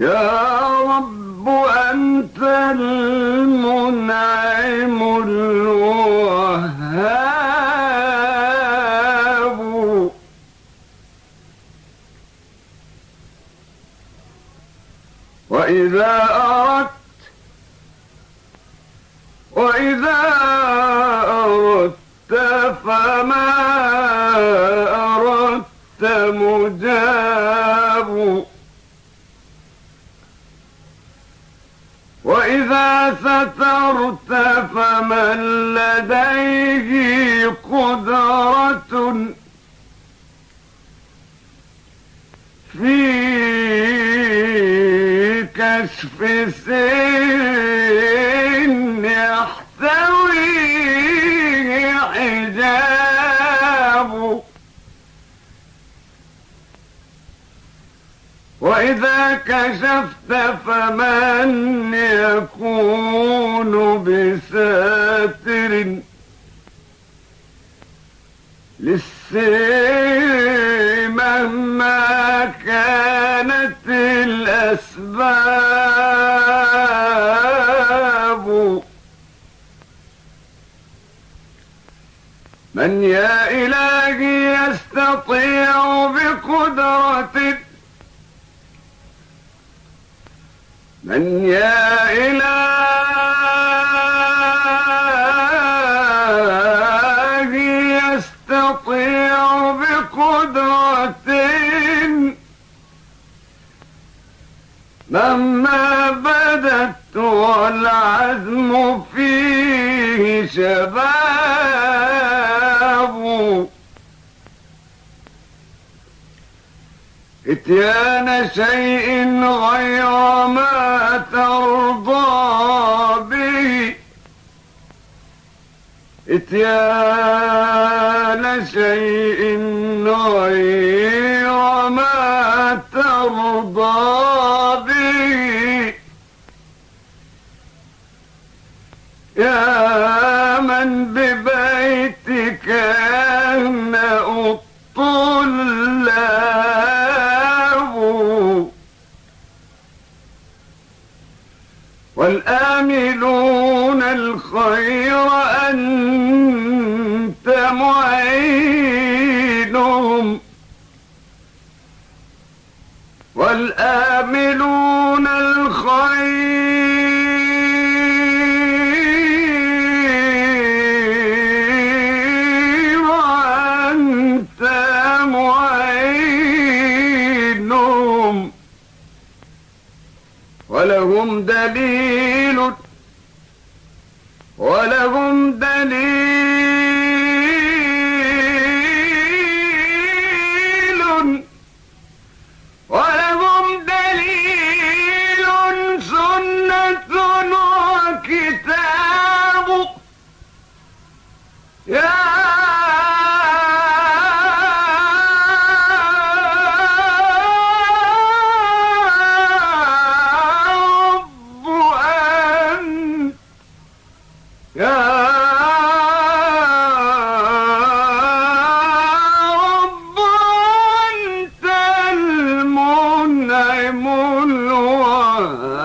يا رب أنت المنعم الوهاب. وإذا أردت وإذا أردت فما أردت مجاب. وإذا سترت فمن لديه قدرة في كشف سن وإذا كشفت فمن يكون بساتر؟ للسير مهما كانت الأسباب. من يا إلهي يستطيع بقدرته من يا إلهي يستطيع بقدرة. مهما بدت والعزم فيه شباب. إتيان شيء غير ما ترضى به. إتيان شيء غير ما ترضى به. يا من ببيتك والآملون الخير أنت معينهم. والآملون الخير ولهم دليل ولهم دليل Oh,